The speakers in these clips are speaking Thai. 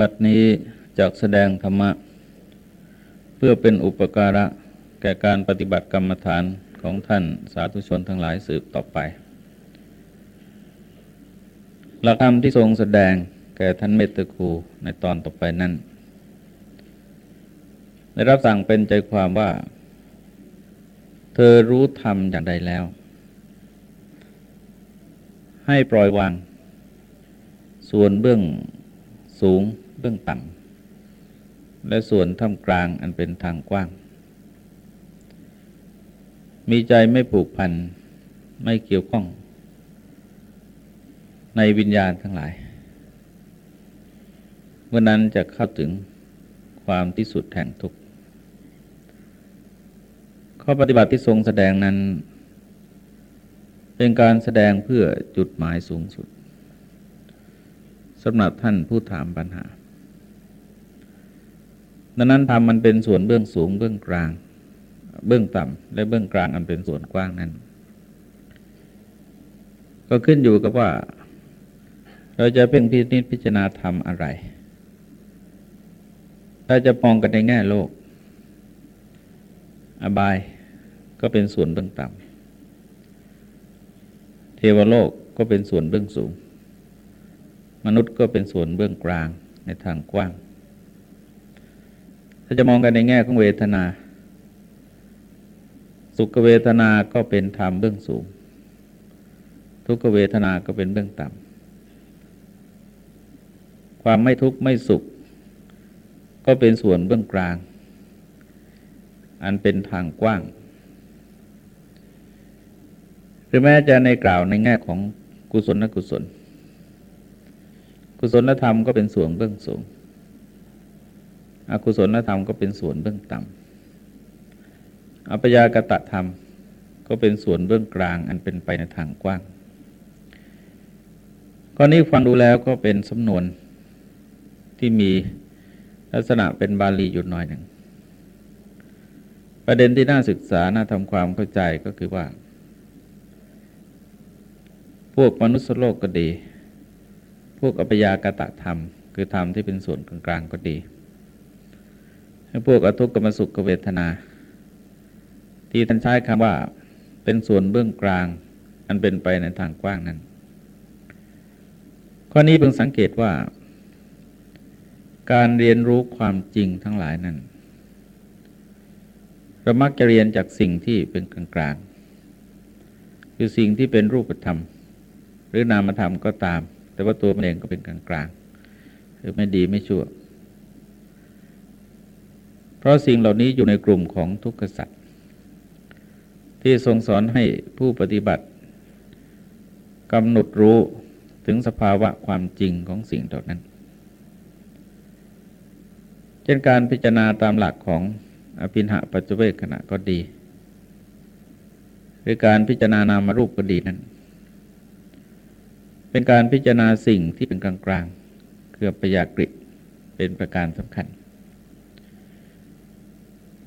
บัดนี้จากแสดงธรรมะ เพื่อเป็นอุปการะแก่การปฏิบัติกรรมฐานของท่านสาธุชนทั้งหลายสืบต่อไป หลักธรรมที่ทรงแสดงแก่ท่านเมตตคู ในตอนต่อไปนั้นได้รับสั่งเป็นใจความว่า เธอรู้ธรรมอย่างใดแล้ว ให้ปล่อยวาง ส่วนเบื้อง สูงเบื้องต่ำและส่วนท่ามกลางอันเป็นทางกว้าง มีใจไม่ผูกพันไม่เกี่ยวข้อง ในวิญญาณทั้งหลายเมื่อนั้นจะเข้าถึงความที่สุดแห่งทุกข์ข้อปฏิบัติที่ทรงแสดงนั้น เป็นการแสดงเพื่อจุดหมายสูงสุด สำหรับท่านผู้ถามปัญหา ดังนั้นธรรมมันเป็นส่วนเบื้องสูงเบื้องกลาง เบื้องต่ำและเบื้องกลางอันเป็นส่วนกว้างนั้น ก็ขึ้นอยู่กับว่า เราจะเป็นพิจิตพิจารณาธรรมอะไร ถ้าจะมองกันในแง่โลก อบายก็เป็นส่วนเบื้องต่ำเทวโลกก็เป็นส่วนเบื้องสูง มนุษย์ก็เป็นส่วนเบื้องกลางในทางกว้าง ถ้าจะมองกันในแง่ของเวทนา สุขเวทนาก็เป็นธรรมเบื้องสูง ทุกขเวทนาก็เป็นเบื้องต่ำความไม่ทุกข์ไม่สุข ก็เป็นส่วนเบื้องกลาง อันเป็นทางกว้างหรือแม้จะในกล่าวในแง่ของกุศลและกุศล กุศลธรรมก็เป็นส่วนเบื้องสูง อกุศลธรรมก็เป็นส่วนเบื้องต่ำอัปยากตะธรรมก็เป็นส่วนเบื้องกลางอันเป็นไปในทางกว้างข้อนี้ฟังดูแล้วก็เป็นสำนวนที่มีลักษณะเป็นบาลีอยู่หน่อยหนึ่ง ประเด็นที่น่าศึกษา น่าทำความเข้าใจก็คือว่า พวกมนุษย์โลกก็ดี วกอัปยากตะธรรม คือธรรมที่เป็นส่วนกลางๆก็ดีให้พวกอทุกขมสุขเวทนา ที่ท่านใช้คำว่าเป็นส่วนเบื้องกลาง อันเป็นไปในทางกว้างนั้น ข้อนี้เพิ่งสังเกตว่า การเรียนรู้ความจริงทั้งหลายนั้นเรามักจะเรียนจากสิ่งที่เป็นกลางๆคือสิ่งที่เป็นรูปธรรม หรือนามธรรมก็ตาม แต่ว่าตัวมันเองก็เป็นกลางๆคือไม่ดีไม่ชั่ว เพราะสิ่งเหล่านี้อยู่ในกลุ่มของทุกขสัตว์ที่ทรงสอนให้ผู้ปฏิบัติกำหนดรู้ถึงสภาวะความจริงของสิ่งเหล่านั้น เช่นการพิจารณาตามหลักของอภินหะปัจเจเวกขณะก็ดี หรือการพิจารณานามารูปก็ดีนั้น เป็นการพิจารณาสิ่งที่เป็นกลางๆคือปัญญากฤิเป็นประการสำคัญ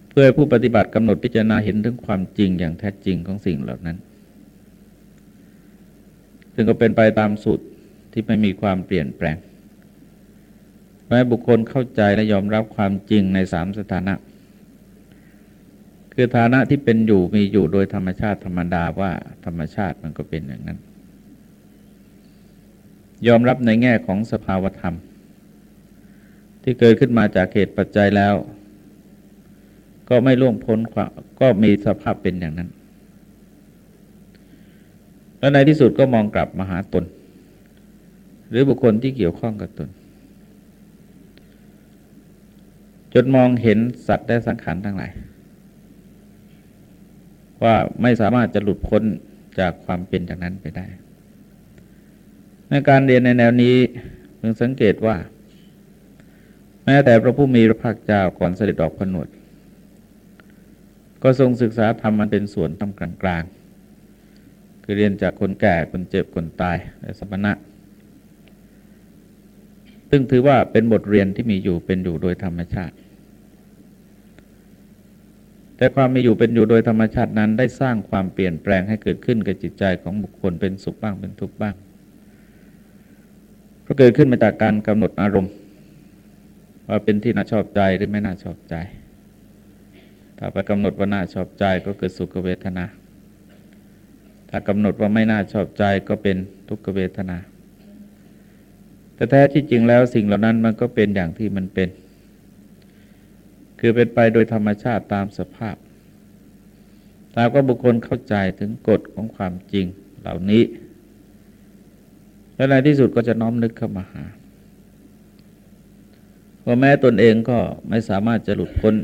เพื่อผู้ปฏิบัติกำหนดพิจารณาเห็นถึงความจริงอย่างแท้จริงของสิ่งเหล่านั้น ซึ่งก็เป็นไปตามสูตรที่ไม่มีความเปลี่ยนแปลงแม้บุคคลเข้าใจและยอมรับความจริงในสามสถานะ คือฐานะที่เป็นอยู่มีอยู่โดยธรรมชาติธรรมดาว่าธรรมชาติมันก็เป็นอย่างนั้น ยอมรับในแง่ของสภาวธรรม ที่เกิดขึ้นมาจากเหตุปัจจัยแล้ว ก็ไม่ล่วงพ้นก็มีสภาพเป็นอย่างนั้น และในที่สุดก็มองกลับมาหาตน หรือบุคคลที่เกี่ยวข้องกับตน จนมองเห็นสัตว์และสังขารทั้งหลาย ว่าไม่สามารถจะหลุดพ้นจากความเป็นอย่างนั้นไปได้ ในการเรียนในแนวนี้เพิ่งสังเกตว่า แม้แต่พระผู้มีพระภาคเจ้าก่อนเสด็จออกผนวด ก็ทรงศึกษาธรรมมันเป็นส่วนทำกลางกลางคือเรียนจากคนแก่คนเจ็บคนตายและสมณะซึ่งถือว่าเป็นบทเรียนที่มีอยู่เป็นอยู่โดยธรรมชาติ แต่ความมีอยู่เป็นอยู่โดยธรรมชาตินั้นได้สร้างความเปลี่ยนแปลงให้เกิดขึ้นกับจิตใจของบุคคลเป็นสุขบ้างเป็นทุกข์บ้าง ก็เกิดขึ้นมาจากการกำหนดอารมณ์ ว่าเป็นที่น่าชอบใจหรือไม่น่าชอบใจ ถ้าไปกำหนดว่าน่าชอบใจก็เกิดสุขเวทนา ถ้ากำหนดว่าไม่น่าชอบใจก็เป็นทุกขเวทนา แต่แท้ที่จริงแล้วสิ่งเหล่านั้นมันก็เป็นอย่างที่มันเป็น คือเป็นไปโดยธรรมชาติตามสภาพตามก็บุคคลเข้าใจถึงกฎของความจริงเหล่านี้ และในที่สุดก็จะน้อมนึกเข้ามาหาเพราะแม้ตนเองก็ไม่สามารถจะหลุดพ้น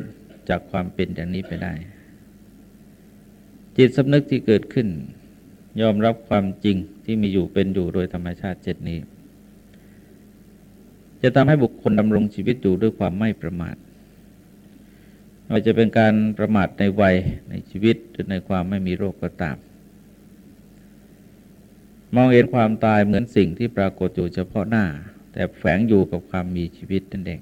จากความเป็นอย่างนี้ไปได้ จิตสำนึกที่เกิดขึ้น ยอมรับความจริงที่มีอยู่เป็นอยู่โดยธรรมชาติเจ็ดนี้ จะทำให้บุคคลดำรงชีวิตอยู่ด้วยความไม่ประมาทว่าจะเป็นการประมาทในวัยในชีวิตหรือในความไม่มีโรคก็ตาม มองเห็นความตายเหมือนสิ่งที่ปรากฏอยู่เฉพาะหน้า แต่แฝงอยู่กับความมีชีวิตนั่นเอง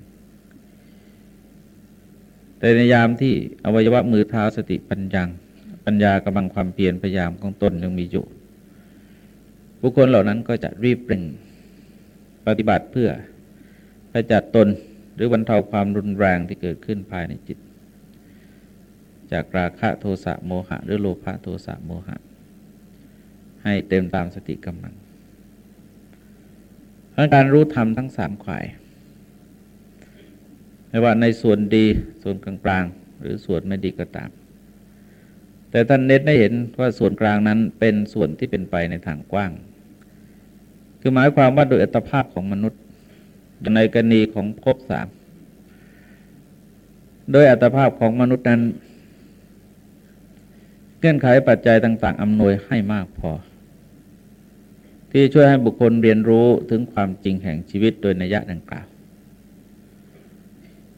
แต่ในยามที่อวัยวะมือเท้าสติปัญญาปัญญากำลังความเปลี่ยนพยายามของตนยังมีอยู่ บุคคลเหล่านั้นก็จะรีบเร่งปฏิบัติเพื่อขจัดตนหรือบรรเทาความรุนแรงที่เกิดขึ้นภายในจิต จากราคะโทสะโมหะ หรือโลภะโทสะโมหะ ให้เต็มตามสติกำลังเพราะการรู้ธรรมทั้งสามขวายไม่ว่าในส่วนดีส่วนกลางๆ หรือส่วนไม่ดีก็ตาม แต่ท่านเน้นได้เห็นว่าส่วนกลางนั้นเป็นส่วนที่เป็นไปในทางกว้าง คือหมายความว่าโดยอัตภาพของมนุษย์ ในกรณีของภพสามโดยอัตภาพของมนุษย์นั้น เงื่อนไขปัจจัยต่าง ๆอำนวยให้มากพอ ที่ช่วยให้บุคคลเรียนรู้ถึงความจริงแห่งชีวิตโดยนัยยะดังกล่าว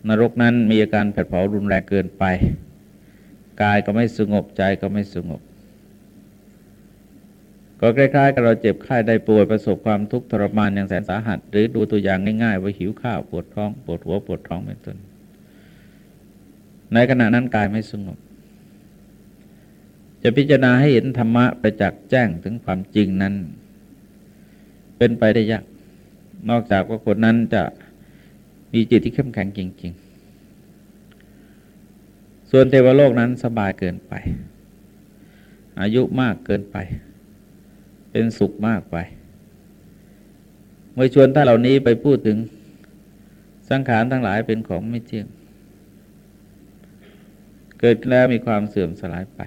นรกนั้นมีอาการแผดเผารุนแรงเกินไป กายก็ไม่สงบใจก็ไม่สงบ ก็คล้ายๆกับเราเจ็บไข้ได้ป่วยประสบความทุกข์ทรมานอย่างแสนสาหัส หรือดูตัวอย่างง่ายๆว่าหิวข้าวปวดท้องปวดหัวปวดท้องเป็นต้นในขณะนั้นกายไม่สงบ จะพิจารณาให้เห็นธรรมะไปจากแจ้งถึงความจริงนั้น เป็นไปได้ยาก นอกจากว่าคนนั้นจะมีจิตที่เข้มแข็งจริง ๆ ส่วนเทวโลกนั้นสบายเกินไป อายุมากเกินไป เป็นสุขมากไป เมื่อชวนท่านเหล่านี้ไปพูดถึงสังขารทั้งหลายเป็นของไม่เที่ยง เกิดแล้วมีความเสื่อมสลายไป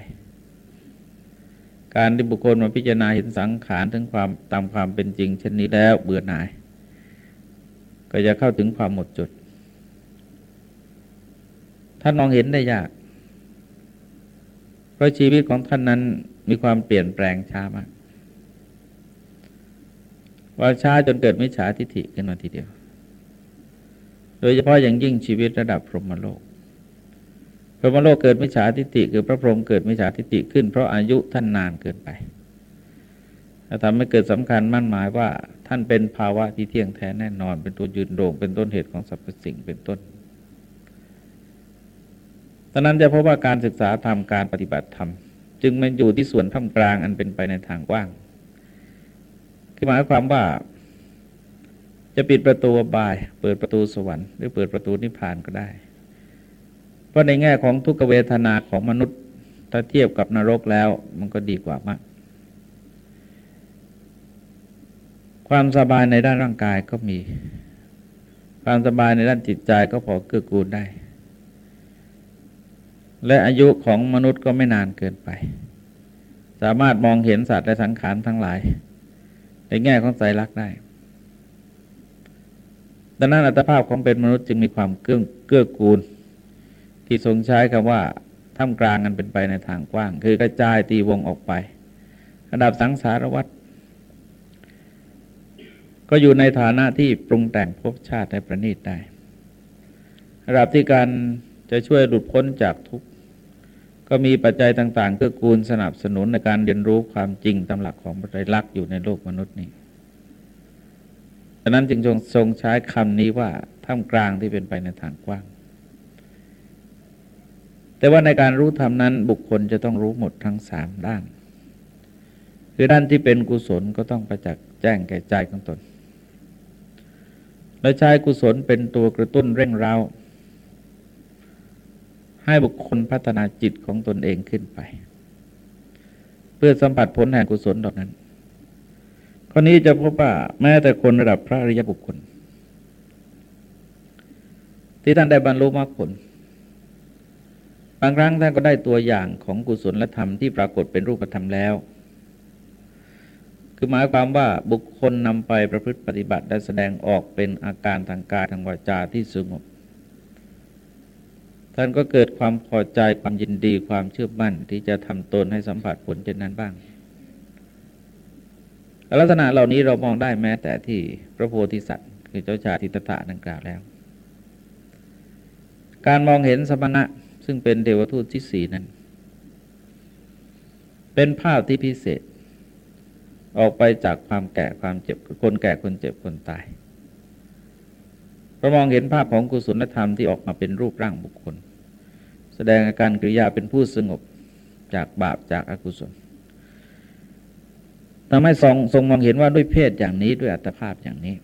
การที่บุคคลมาพิจารณาเห็นสังขารถึงความตามความเป็นจริงเช่นนี้แล้วเบื่อหน่าย ก็จะเข้าถึงความหมดจด ท่านมองเห็นได้ยาก เพราะชีวิตของท่านนั้นมีความเปลี่ยนแปลงช้ามากว่าช้าจนเกิดมิจฉาทิฏฐิขึ้นมาทีเดียว โดยเฉพาะอย่างยิ่งชีวิตระดับพรหมโลก พระมโลกเกิดมิจฉาทิฏฐิคือพระพรหมเกิดมิจฉาทิฏฐิขึ้น เพราะอายุท่านนานเกินไปทำให้เกิดสำคัญมั่นหมายว่าท่านเป็นภาวะที่เที่ยงแท้แน่นอน เป็นตัวยืนโด่งเป็นต้นเหตุของสรรพสิ่งเป็นต้นตอนนั้นจะพบว่าการศึกษาธรรมการปฏิบัติธรรมจึงมันอยู่ที่ส่วนท่ามกลางอันเป็นไปในทางกว้าง คือหมายความว่า จะปิดประตูบาย เปิดประตูสวรรค์หรือเปิดประตูนิพพานก็ได้ ราะในแง่ของทุกเวทนาของมนุษย์ ถ้าเทียบกับนรกแล้ว มันก็ดีกว่ามาก ความสบายในด้านร่างกายก็มี ความสบายในด้านจิตใจก็พอเกื้อกูลได้ และอายุของมนุษย์ก็ไม่นานเกินไป สามารถมองเห็นสัตว์และสังขารทั้งหลาย ในแง่ของใจรักได้ดังนั้นอัตภาพของเป็นมนุษย์จึงมีความเกื้อกูล ที่ทรงใช้คำว่าท่ามกลางกันเป็นไปในทางกว้าง คือกระจายตีวงออกไประดับสังสารวัตรก็อยู่ในฐานะที่ปรุงแต่งภพชาติให้ประณีตได้ระดับที่การจะช่วยหลุดพ้นจากทุกข์ก็มีปัจจัยต่างๆเพื่อกูลสนับสนุนในการเรียนรู้ความจริงตามหลักของไตรลักษ์อยู่ในโลกมนุษย์นี้ดังนั้นจึงทรงใช้คำนี้ว่าท่ามกลางที่เป็นไปในทางกว้าง แต่ว่าในการรู้ธรรมนั้นบุคคลจะต้องรู้หมดทั้งสามด้าน คือด้านที่เป็นกุศลก็ต้องประจักษ์แจ้งแก่ใจของตน และใช้กุศลเป็นตัวกระตุ้นเร่งเร้าให้บุคคลพัฒนาจิตของตนเองขึ้นไป เพื่อสัมผัสผลแห่งกุศลเหล่านั้นข้อนี้จะพบว่าแม้แต่คนระดับพระอริยบุคคล ที่ท่านได้บรรลุมรรคผล บางครั้งท่านก็ได้ตัวอย่างของกุศลและธรรมที่ปรากฏเป็นรูปธรรมแล้ว คือหมายความว่าบุคคลนำไปประพฤติปฏิบัติได้แสดงออกเป็นอาการทางกายทางวาจาที่สงบ ท่านก็เกิดความพอใจความยินดีความเชื่อมั่นที่จะทำตนให้สัมผัสผลเช่นนั้นบ้างลักษณะเหล่านี้เรามองได้แม้แต่ที่พระโพธิสัตว์ คือเจ้าชายทิตตะดังกล่าวแล้ว การมองเห็นสมณะ ซึ่งเป็นเทวทูตที่สี่นั้น เป็นภาพที่พิเศษ ออกไปจากความแก่ความเจ็บคนแก่คนเจ็บคนตายเรามองเห็นภาพของกุศลธรรมที่ออกมาเป็นรูปร่างบุคคล แสดงอาการกริยาเป็นผู้สงบจากบาปจากอากุศลทำให้ทรงทรงมองเห็นว่าด้วยเพศอย่างนี้ด้วยอัตภาพอย่างนี้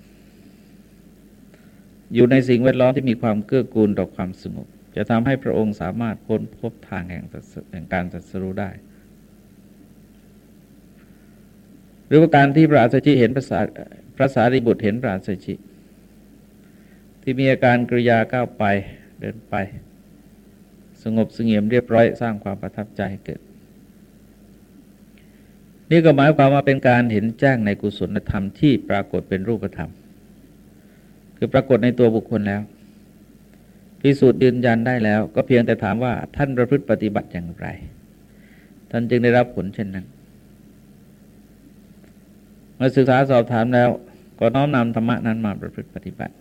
อยู่ในสิ่งแวดล้อมที่มีความเกื้อกูลต่อความสงบ จะทำให้พระองค์สามารถพ้นพบทางแห่งแห่งการตรัสรู้ได้ หรือว่าการที่พระอาสชิเห็นพระสาพระสารีบุตรเห็นพระอาสชิ ที่มีอาการกริยาก้าวไปเดินไป สงบสงเงียมเรียบร้อยสร้างความประทับใจให้เกิด นี่ก็หมายความว่าเป็นการเห็นแจ้งในกุศลธรรมที่ปรากฏเป็นรูปธรรม คือปรากฏในตัวบุคคลแล้ว พิสูจน์ยืนยันได้แล้ว ก็เพียงแต่ถามว่าท่านประพฤติปฏิบัติอย่างไร ท่านจึงได้รับผลเช่นนั้นเมื่อศึกษาสอบถามแล้ว ก็น้อมนำธรรมะนั้นมาประพฤติปฏิบัติ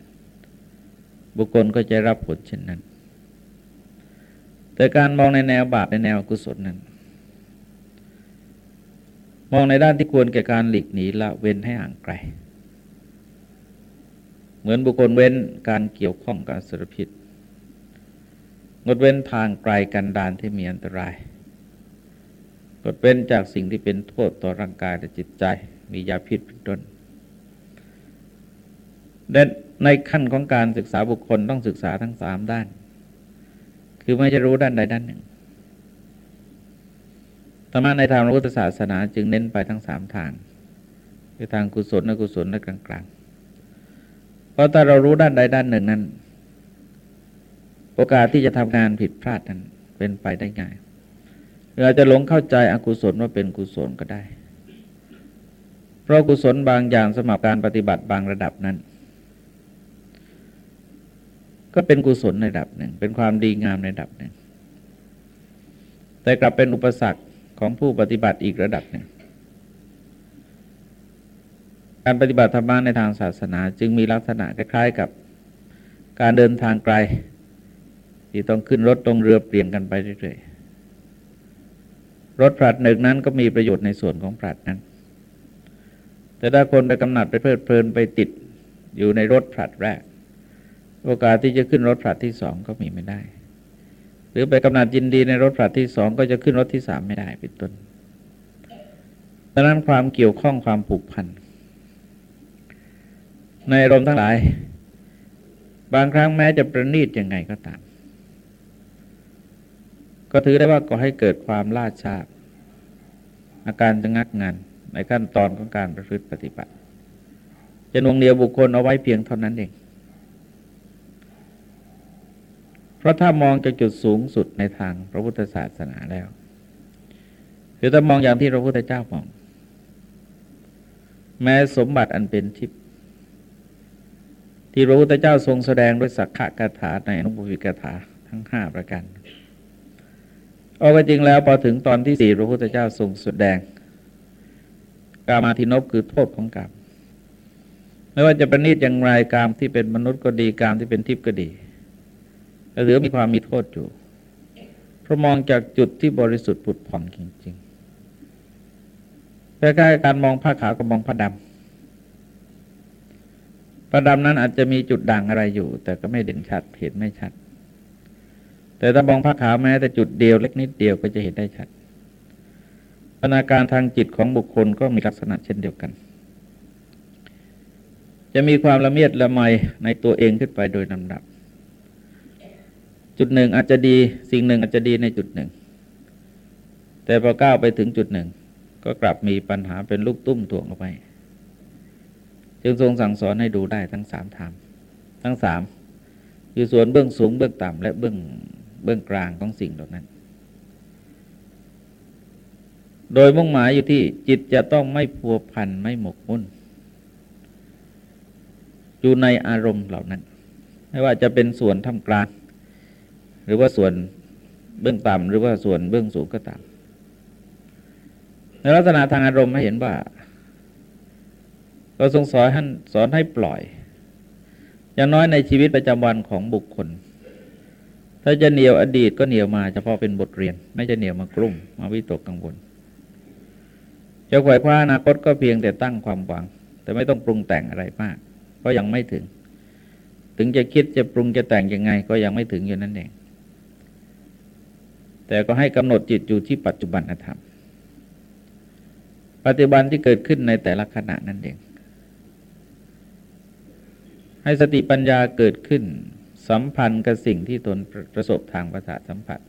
บุคคลก็จะรับผลเช่นนั้น แต่การมองในแนวบาปในแนวกุศลนั้น มองในด้านที่ควรแก่การหลีกหนีละเว้นให้ห่างไกล เหมือนบุคคลเว้นการเกี่ยวข้องกับสารพิษ งดเว้นทางไกลกันดานที่มีอันตรายงดเว้นจากสิ่งที่เป็นโทษต่อร่างกายและจิตใจ มียาพิษเป็นต้นในขั้นของการศึกษาบุคคลต้องศึกษาทั้งสามด้าน คือไม่จะรู้ด้านใดด้านหนึ่งธรรมะในทางพระพุทธศาสนาจึงเน้นไปทั้งสามทางคือทางกุศลอกุศลและกลางๆเพราะถ้าเรารู้ด้านใดด้านหนึ่งนั้น โอกาสที่จะทำงานผิดพลาดนั้นเป็นไปได้ง่ายเราจะหลงเข้าใจอกุศลว่าเป็นกุศลก็ได้ เพราะกุศลบางอย่างสมับการปฏิบัติบางระดับนั้น ก็เป็นกุศลในระดับหนึ่ง เป็นความดีงามในระดับหนึ่ง แต่กลับเป็นอุปสรรคของผู้ปฏิบัติอีกระดับหนึ่ง การปฏิบัติธรรมในทางศาสนาจึงมีลักษณะคล้ายๆกับการเดินทางไกล ที่ต้องขึ้นรถตรงเรือเปลี่ยนกันไปเรื่อยๆรถผลัดหนึ่งนั้นก็มีประโยชน์ในส่วนของผลัดนั้น แต่ถ้าคนไปกำหนัดไปเพลิดเพลินไปติดอยู่ในรถผลัดแรก โอกาสที่จะขึ้นรถผลัดที่สองก็มีไม่ได้ หรือไปกำหนัดยินดีในรถผลัดที่สองก็จะขึ้นรถที่สามไม่ได้เป็นต้นดังนั้นความเกี่ยวข้องความผูกพันในอารมณ์ทั้งหลาย บางครั้งแม้จะประณีตยังไงก็ตาม ก็ถือได้ว่าก็ให้เกิดความล่าช้าอาการจะงักงานในขั้นตอนของการประพฤติปฏิบัติจะนวงเดียวบุคคลเอาไว้เพียงเท่านั้นเอง เพราะถ้ามองจากจุดสูงสุดในทางพระพุทธศาสนาแล้วคือถ้ามองอย่างที่พระพุทธเจ้ามอง แม้สมบัติอันเป็นทิพย์ที่พระพุทธเจ้าทรงแสดงด้วยสักขะกถาในอนุบุพิกถาทั้งห้าประการ เอาไปจริงแล้วพอถึงตอนที่สี่พระพุทธเจ้าทรงแสดแดงกามาทินบคือโทษของกรรมไม่ว่าจะประณีตอย่างไรกรรมที่เป็นมนุษย์ก็ดีกรรมที่เป็นทิพย์ก็ดีหรือมีความมีโทษอยู่เพราะมองจากจุดที่บริสุทธิ์ผุดผ่องจริงๆคล้ายๆการมองผ้าขาวกับมองผ้าดำผ้าดำนั้นอาจจะมีจุดด่างอะไรอยู่ แต่ก็ไม่เด่นชัดเห็นไม่ชัด แต่ถ้ามองผ้าขาวแม้แต่จุดเดียวเล็กนิดเดียวก็จะเห็นได้ชัดพนาการทางจิตของบุคคลก็มีลักษณะเช่นเดียวกัน จะมีความละเมียดละไมในตัวเองขึ้นไปโดยลำดับ จุดหนึ่งอาจจะดีสิ่งหนึ่งอาจจะดีในจุดหนึ่ง แต่พอก้าวไปถึงจุดหนึ่ง ก็กลับมีปัญหาเป็นลูกตุ้มถ่วงออกไป จึงทรงสั่งสอนให้ดูได้ทั้งสามธรรมทั้งสามคือส่วนเบื้องสูงเบื้องต่ำและเบื้อง เบื้องกลางของสิ่งเหล่านั้น โดยมุ่งหมายอยู่ที่จิตจะต้องไม่พัวพันไม่หมกมุ่น อยู่ในอารมณ์เหล่านั้น ไม่ว่าจะเป็นส่วนท่ามกลาง หรือว่าส่วนเบื้องต่ำหรือว่าส่วนเบื้องสูงก็ตามในลักษณะทางอารมณ์ให้เห็นว่าเราทรงสอนท่านสอนให้ปล่อย อย่างน้อยในชีวิตประจำวันของบุคคล ถ้าจะเหนียวอดีตก็เหนียวมาเฉพาะเป็นบทเรียน ไม่จะเหนียวมากลุ่ม มาวิตกกังวลจะไขว่คว้าอนาคตก็เพียงแต่ตั้งความหวัง แต่ไม่ต้องปรุงแต่งอะไรมากเพราะยังไม่ถึง ถึงจะคิดจะปรุงจะแต่งยังไง ก็ยังไม่ถึงอยู่นั่นเองแต่ก็ให้กำหนดจิตอยู่ที่ปัจจุบันธรรมปัจจุบันที่เกิดขึ้นในแต่ละขณะนั่นเอง ให้สติปัญญาเกิดขึ้น สัมพันธ์กับสิ่งที่ตนประสบทางประสาทสัมผัส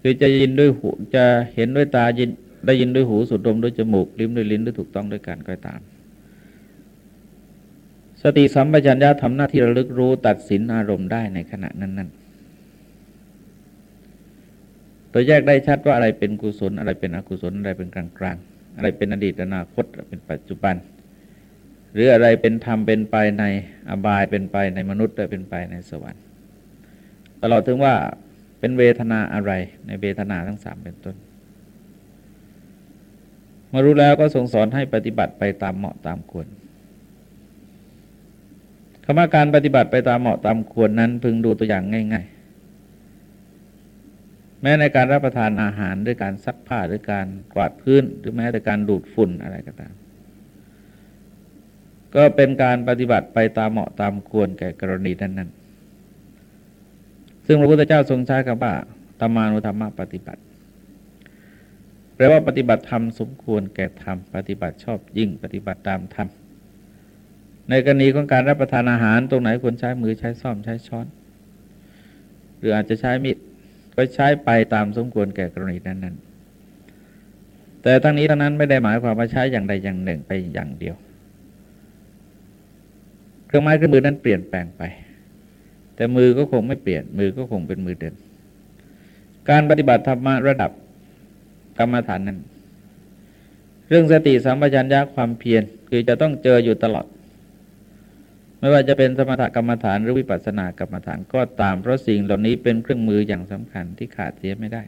คือจะยินด้วยหูจะเห็นด้วยตายินได้ยินด้วยหูสูดดมด้วยจมูกลิ้มด้วยลิ้นด้วยถูกต้องด้วยการก็ตาม สติสัมปชัญญะทำหน้าที่ระลึกรู้ตัดสินอารมณ์ได้ในขณะนั้น ๆ ตัวแยกได้ชัดว่าอะไรเป็นกุศลอะไรเป็นอกุศลอะไรเป็นกลางๆ อะไรเป็นอดีตอนาคตเป็นปัจจุบัน หรืออะไรเป็นธรรมเป็นไปในอบายเป็นไปในมนุษย์และเป็นไปในสวรรค์ ตลอดถึงว่าเป็นเวทนาอะไรในเวทนาทั้งสามเป็นต้นมารู้แล้วก็ทรงสอนให้ปฏิบัติไปตามเหมาะตามควรคำว่าการปฏิบัติไปตามเหมาะตามควรนั้นพึงดูตัวอย่างง่าย ๆ แม้ในการรับประทานอาหารด้วยการซักผ้าด้วยการกวาดพื้น หรือแม้แต่การดูดฝุ่นอะไรก็ตาม ก็เป็นการปฏิบัติไปตามเหมาะตามควรแก่กรณีนั้นๆ ซึ่งพระพุทธเจ้าทรงใช้คำว่าธรรมานุธรรมปฏิบัติ แปลว่าปฏิบัติธรรมสมควรแก่ธรรมปฏิบัติชอบยิ่งปฏิบัติตามธรรม ในกรณีของการรับประทานอาหารตรงไหนควรใช้มือใช้ซ่อมใช้ช้อน หรืออาจจะใช้มีดก็ใช้ไปตามสมควรแก่กรณีนั้นๆ แต่ทั้งนี้ทั้งนั้นไม่ได้หมายความว่าใช้อย่างใดอย่างหนึ่งไปอย่างเดียว เครื่องไม้เครื่องมือนั้นเปลี่ยนแปลงไป แต่มือก็คงไม่เปลี่ยน มือก็คงเป็นมือเดิม การปฏิบัติธรรมะระดับกรรมฐานนั้น เรื่องสติสัมปชัญญะความเพียรคือจะต้องเจออยู่ตลอด ไม่ว่าจะเป็นสมถกรรมฐานหรือวิปัสสนากรรมฐานก็ตามเพราะสิ่งเหล่านี้เป็นเครื่องมืออย่างสำคัญที่ขาดเสียไม่ได้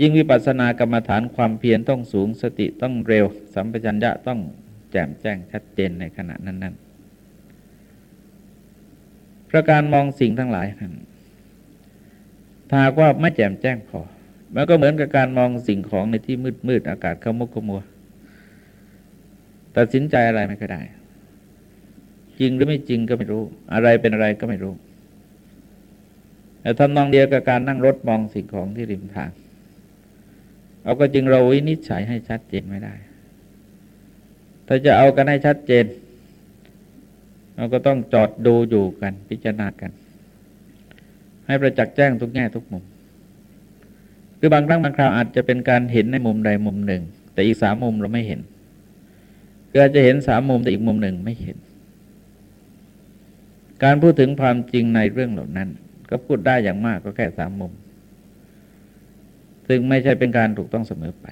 ยิ่งวิปัสสนากรรมฐานความเพียรต้องสูงสติต้องเร็ว สัมปชัญญะต้อง แจ่มแจ้งชัดเจนในขณะนั้น ๆ ประการมองสิ่งทั้งหลายนั้นถ้าว่าไม่แจ่มแจ้งพอมันก็เหมือนกับการมองสิ่งของในที่มืดมืดอากาศขมุกขมัว ตัดสินใจอะไรไม่ก็ได้ จริงหรือไม่จริงก็ไม่รู้ อะไรเป็นอะไรก็ไม่รู้แต่ทำนองเดียวกับการนั่งรถมองสิ่งของที่ริมทาง เอาก็จึงเราวินิจฉัยให้ชัดเจนไม่ได้ ถ้าจะเอากันให้ชัดเจน เราก็ต้องจอดดูอยู่กันพิจารณากัน ให้ประจักษ์แจ้งทุกแง่ทุกมุม คือบางครั้งบางคราวอาจจะเป็นการเห็นในมุมใดมุมหนึ่ง แต่อีกสามมุมเราไม่เห็นก็จะเห็นสามมุมแต่อีกมุมหนึ่งไม่เห็น การพูดถึงความจริงในเรื่องเหล่านั้น ก็พูดได้อย่างมากก็แค่สามมุม ซึ่งไม่ใช่เป็นการถูกต้องเสมอไป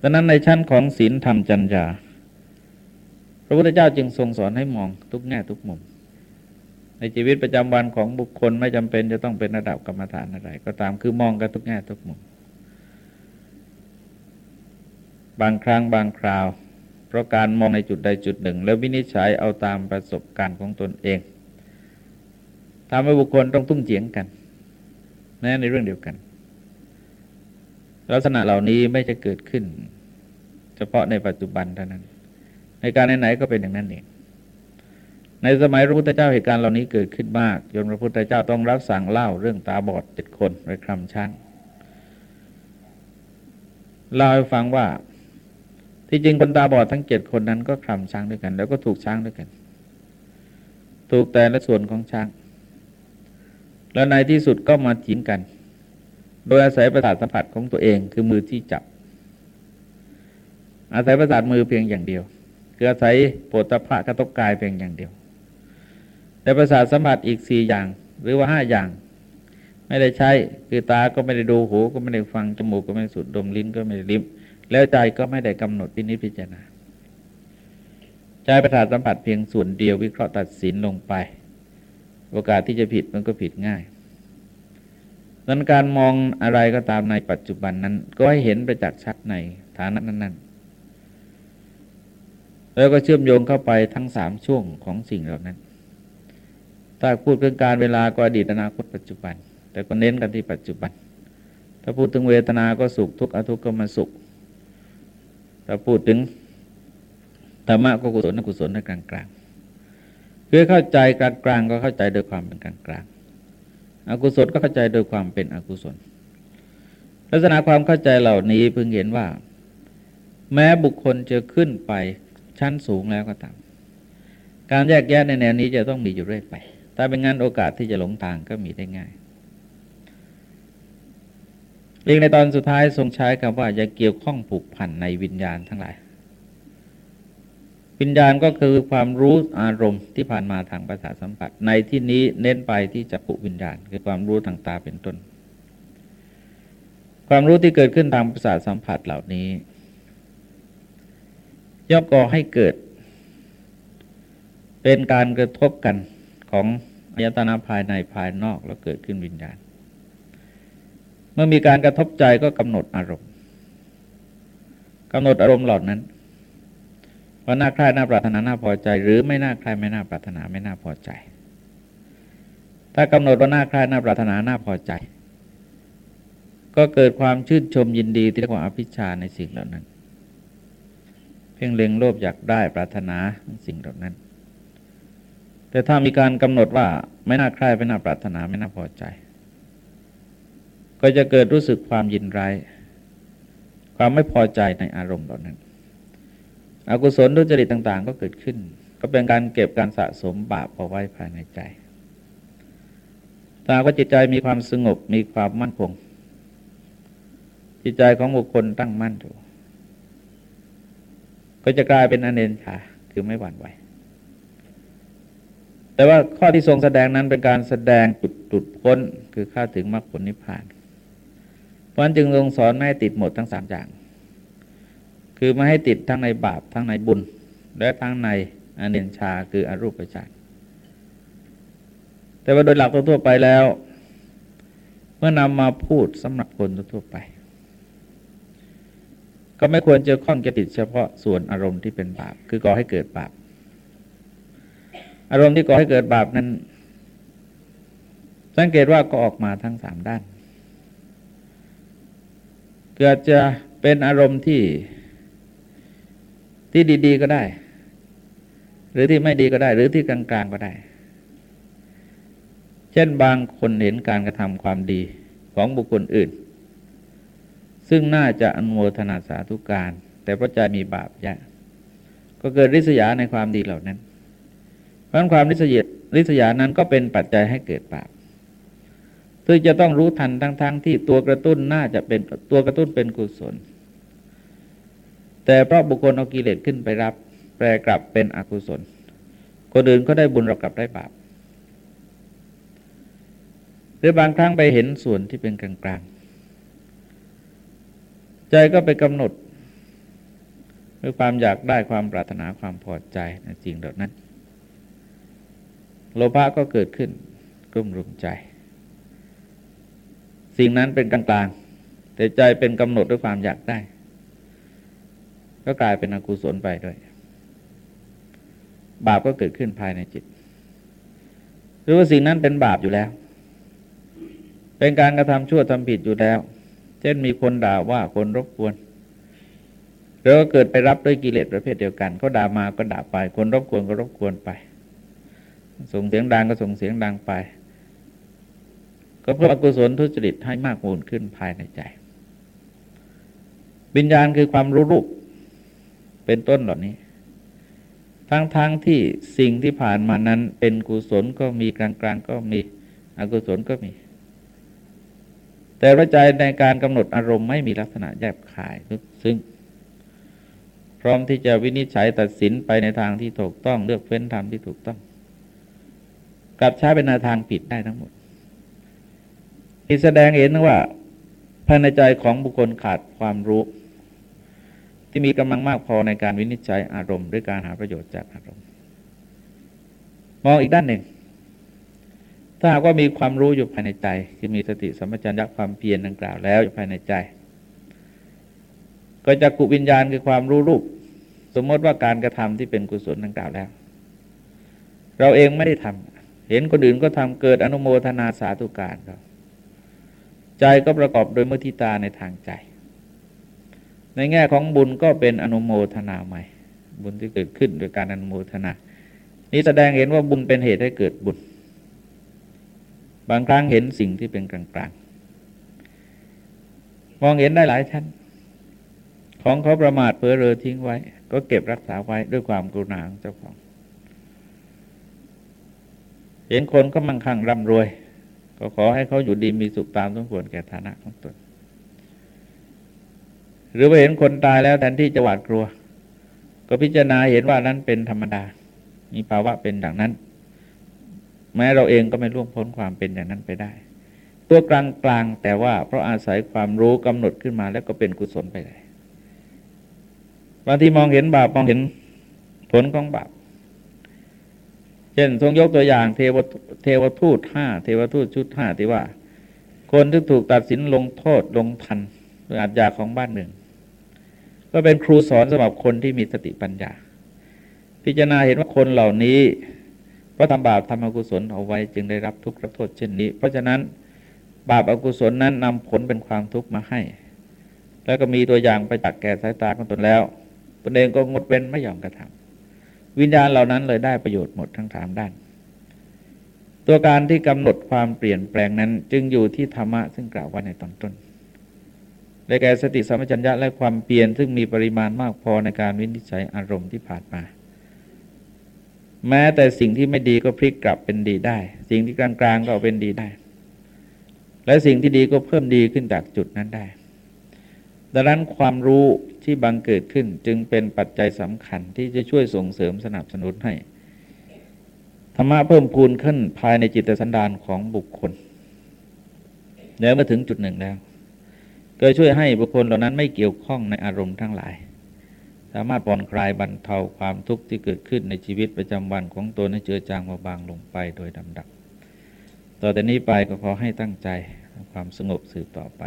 ดังนั้นในชั้นของศีลธรรมจัญญาพระพุทธเจ้าจึงทรงสอนให้มองทุกแง่ทุกมุม ในชีวิตประจำวันของบุคคลไม่จำเป็นจะต้องเป็นระดับกรรมฐานอะไร ก็ตามคือมองกันทุกแง่ทุกมุม บางครั้งบางคราว เพราะการมองในจุดใดจุดหนึ่ง แล้ววินิจฉัยเอาตามประสบการณ์ของตนเองทำให้บุคคลต้องตุ้งเจียงกันแม้ในเรื่องเดียวกัน ลักษณะเหล่านี้ไม่จะเกิดขึ้น เฉพาะในปัจจุบันเท่านั้น ในการไหนๆก็เป็นอย่างนั้นเองในสมัยพระพุทธเจ้าเหตุการณ์เหล่านี้เกิดขึ้นมากจนพระพุทธเจ้าต้องรับสั่งเล่าเรื่องตาบอดเจ็ดคนไว้คำช้างเล่าให้ฟังว่า ที่จริงคนตาบอดทั้งเจ็ดคนนั้นก็คลำช้างด้วยกัน แล้วก็ถูกช้างด้วยกัน ถูกแต่ละส่วนของช้าง แล้วในที่สุดก็มาจิงกัน โดยอาศัยประสาทสัมผัสของตัวเองคือมือที่จับ อาศัยประสาทมือเพียงอย่างเดียวคืออาศัยโปตพะกระทบกายเพียงอย่างเดียว แต่ประสาทสัมผัสอีกสี่อย่างหรือว่าห้าอย่าง ไม่ได้ใช้คือตาก็ไม่ได้ดูหูก็ไม่ได้ฟังจมูกก็ไม่ได้สูดดมลิ้นก็ไม่ได้ลิ้มแล้วใจก็ไม่ได้กำหนดพินิจพิจารณาใจประสาทสัมผัสเพียงส่วนเดียววิเคราะห์ตัดสินลงไป โอกาสที่จะผิดมันก็ผิดง่าย นั้นการมองอะไรก็ตามในปัจจุบันนั้น ก็ให้เห็นประจักษ์ชัดในฐานะนั้น ๆ แล้วก็เชื่อมโยงเข้าไปทั้งสามช่วงของสิ่งเหล่านั้น ถ้าพูดเรื่องการเวลาก็อดีตอนาคตปัจจุบัน แต่ก็เน้นกันที่ปัจจุบัน ถ้าพูดถึงเวทนา ก็สุขทุกข์อทุกข์ก็มาสุข ถ้าพูดถึงธรรมะก็กุศลนกุศลในกลางกลางเพื่อเข้าใจกลางกลางก็เข้าใจโดยความเป็นกลางกลาง อกุศลก็เข้าใจโดยความเป็นอกุศล ลักษณะความเข้าใจเหล่านี้เพิ่งเห็นว่า แม้บุคคลจะขึ้นไปชั้นสูงแล้วก็ตาม การแยกแยะในแนวนี้จะต้องมีอยู่เรื่อยไป ถ้าเป็นงั้นโอกาสที่จะหลงทางก็มีได้ง่ายเองในตอนสุดท้ายทรงใช้คำว่าจะเกี่ยวข้องผูกพันในวิญญาณทั้งหลาย วิญญาณก็คือความรู้อารมณ์ที่ผ่านมาทางประสาทสัมผัส ในที่นี้เน้นไปที่จักรุวิญญาณ คือความรู้ทางตาเป็นต้น ความรู้ที่เกิดขึ้นทางประสาทสัมผัสเหล่านี้ย่อมก่อให้เกิด เป็นการกระทบกันของอายตนะภายในภายนอกแล้วเกิดขึ้นวิญญาณ เมื่อมีการกระทบใจก็กำหนดอารมณ์กำหนดอารมณ์เหล่านั้น ว่าน่าใคร่น่าปรารถนาน่าพอใจ หรือไม่น่าใคร่ไม่น่าปรารถนาไม่น่าพอใจ ถ้ากำหนดว่าน่าใคร่น่าปรารถนาน่าพอใจ ก็เกิดความชื่นชมยินดีที่เรียกว่าอภิชาในสิ่งเหล่านั้น เพ่งเล็งโลภอยากได้ปรารถนาสิ่งเหล่านั้น แต่ถ้ามีการกำหนดว่าไม่น่าใคร่ไม่น่าปรารถนาไม่น่าพอใจ ก็จะเกิดรู้สึกความยินร้ายความไม่พอใจในอารมณ์เหล่านั้น อกุศลทุจริตต่างๆ ก็เกิดขึ้น ก็เป็นการเก็บการสะสมบาปเอาไว้ภายในใจถ้าว่าจิตใจมีความสงบมีความมั่นคง จิตใจของบุคคลตั้งมั่นถูกก็จะกลายเป็นอเนนชาคือไม่หวั่นไหวแต่ว่าข้อที่ทรงแสดงนั้นเป็นการแสดงจุดจุดพ้นคือเข้าถึงมรรคผลนิพพาน เพราะนั้นจึงทรงสอนไม่ให้ติดหมดทั้งสามอย่าง คือไม่ให้ติดทั้งในบาปทั้งในบุญ และทั้งในอเนนชาคืออรูปฌานแต่ว่าโดยหลักทั่วไปแล้ว เมื่อนำมาพูดสำหรับคนทั่วไป ก็ไม่ควรจะข้องจะติดเฉพาะส่วนอารมณ์ที่เป็นบาป คือก่อให้เกิดบาป อารมณ์ที่ก่อให้เกิดบาปนั้น สังเกตว่าก็ออกมาทั้งสามด้าน เกิดจะเป็นอารมณ์ที่ ที่ดี ๆ ก็ได้ หรือที่ไม่ดีก็ได้ หรือที่กลางๆก็ได้ เช่นบางคนเห็นการกระทำความดีของบุคคลอื่น ซึ่งน่าจะอนุโมทนาสาธุการ แต่พระใจมีบาปเยอะก็เกิดริษยาในความดีเหล่านั้นเพราะความริษยาริษยานั้นก็เป็นปัจจัยให้เกิดบาปซึ่งจะต้องรู้ทันทั้งๆทที่ตัวกระตุ้นน่าจะเป็นตัวกระตุ้นเป็นกุศล แต่เพราะบุคคลเอากิเลสขึ้นไปรับ แปลกลับเป็นอกุศล คนอื่นก็ได้บุญเรากลับได้บาปหรือบางครั้งไปเห็นส่วนที่เป็นกลางๆ ใจก็ไปกำหนดด้วยความอยากได้ความปรารถนาความพอใจในสิ่งเหล่านั้น โลภะก็เกิดขึ้นกลุ่มรุมใจ สิ่งนั้นเป็นกลางๆ แต่ใจเป็นกำหนดด้วยความอยากได้ ก็กลายเป็นอกุศลไปด้วย บาปก็เกิดขึ้นภายในจิต หรือว่าสิ่งนั้นเป็นบาปอยู่แล้ว เป็นการกระทำชั่วทำผิดอยู่แล้ว เช่นมีคนด่าว่าคนรบกวนแล้วก็เกิดไปรับด้วยกิเลสประเภทเดียวกันเขาด่ามาก็ด่าไป คนรบกวนก็รบกวนไป ส่งเสียงดังก็ส่งเสียงดังไป ก็เพราะอกุศลทุจริตให้มากมูลขึ้นภายในใจวิญญาณคือความรู้รูป เป็นต้นเหล่านี้ ทั้งๆทที่สิ่งที่ผ่านมานั้นเป็นกุศลก็มีกลางๆก็มีอกุศลก็มี แต่ว่าใจในการกำหนดอารมณ์ไม่มีลักษณะแยบขายลึกซึ้งพร้อมที่จะวินิจฉัยตัดสินไปในทางที่ถูกต้องเลือกเฟ้นธรรมที่ถูกต้อง กลับใช้เป็นแนวทางผิดได้ทั้งหมดที่แสดงเห็นว่าภายในใจของบุคคลขาดความรู้ ที่มีกำลังมากพอในการวินิจฉัยอารมณ์ด้วยการหาประโยชน์จากอารมณ์ มองอีกด้านหนึ่ง ถ้าหากว่ามีความรู้อยู่ภายในใจ คือมีสติสัมปชัญญะความเพียรดังกล่าวแล้วอยู่ภายในใจ ก็จะกุวิญญาณคือความรู้รูป สมมติว่าการกระทำที่เป็นกุศลดังกล่าวแล้ว เราเองไม่ได้ทำเห็นคนอื่นก็ทำเกิดอนุโมทนาสาธุการครับใจก็ประกอบโดยมุทิตาในทางใจ ในแง่ของบุญก็เป็นอนุโมทนาใหม่ บุญที่เกิดขึ้นโดยการอนุโมทนา นี้แสดงเห็นว่าบุญเป็นเหตุให้เกิดบุญ บางครั้งเห็นสิ่งที่เป็นกลางๆ มองเห็นได้หลายชั้น ของเขาประมาทเผลอเรอทิ้งไว้ ก็เก็บรักษาไว้ด้วยความกรุณาของเจ้าของ เห็นคนก็มั่งคั่งร่ำรวย ก็ขอให้เขาอยู่ดีมีสุขตามสมควรแก่ฐานะของตน หรือว่าเห็นคนตายแล้วแทนที่จะหวาดกลัว ก็พิจารณาเห็นว่านั้นเป็นธรรมดา มีภาวะเป็นดังนั้น แม้เราเองก็ไม่ล่วงพ้นความเป็นอย่างนั้นไปได้ ตัวกลางกลางแต่ว่าเพราะอาศัยความรู้กำหนดขึ้นมาแล้วก็เป็นกุศลไปเลยบางทีมองเห็นบาปมองเห็นผลของบาปเช่นทรงยกตัวอย่างเทวเทวทูตห้าเทวทูตชุดห้าที่ว่า คนที่ถูกตัดสินลงโทษลงทันหรืออาจยาของบ้านหนึ่ง ก็เป็นครูสอนสำหรับคนที่มีสติปัญญา พิจารณาเห็นว่าคนเหล่านี้เพราะทำบาปทำอกุศลเอาไว้จึงได้รับทุกข์รับโทษเช่นนี้ เพราะฉะนั้นบาปอากุศลนั้นนำผลเป็นความทุกข์มาให้ แล้วก็มีตัวอย่างไปจักแก่สายตาของตนแล้วตนเองก็งดเว้นไม่ยอมกระทำวิญญาณเหล่านั้นเลยได้ประโยชน์หมดทั้งสามด้าน ตัวการที่กำหนดความเปลี่ยนแปลงนั้นจึงอยู่ที่ธรรมะซึ่งกล่าวไว้ในตอนต้น ได้แก่สติสัมปชัญญะและความเปลี่ยนซึ่งมีปริมาณมากพอในการวินิจฉัยอารมณ์ที่ผ่านมา แม้แต่สิ่งที่ไม่ดีก็พลิกกลับเป็นดีได้ สิ่งที่กลางๆก็เป็นดีได้ และสิ่งที่ดีก็เพิ่มดีขึ้นจากจุดนั้นได้ ดังนั้นความรู้ที่บังเกิดขึ้นจึงเป็นปัจจัยสำคัญที่จะช่วยส่งเสริมสนับสนุนให้ธรรมะเพิ่มพูนขึ้นภายในจิตสันดานของบุคคลแล้วมาถึงจุดหนึ่งแล้ว ก็ช่วยให้บุคคลเหล่านั้นไม่เกี่ยวข้องในอารมณ์ทั้งหลาย สามารถผ่อนคลายบรรเทาความทุกข์ที่เกิดขึ้นในชีวิตประจำวันของตนให้เจือจางเบาบางลงไปโดยลำดับ ต่อแต่นี้ไปก็ขอให้ตั้งใจความสงบสืบต่อไป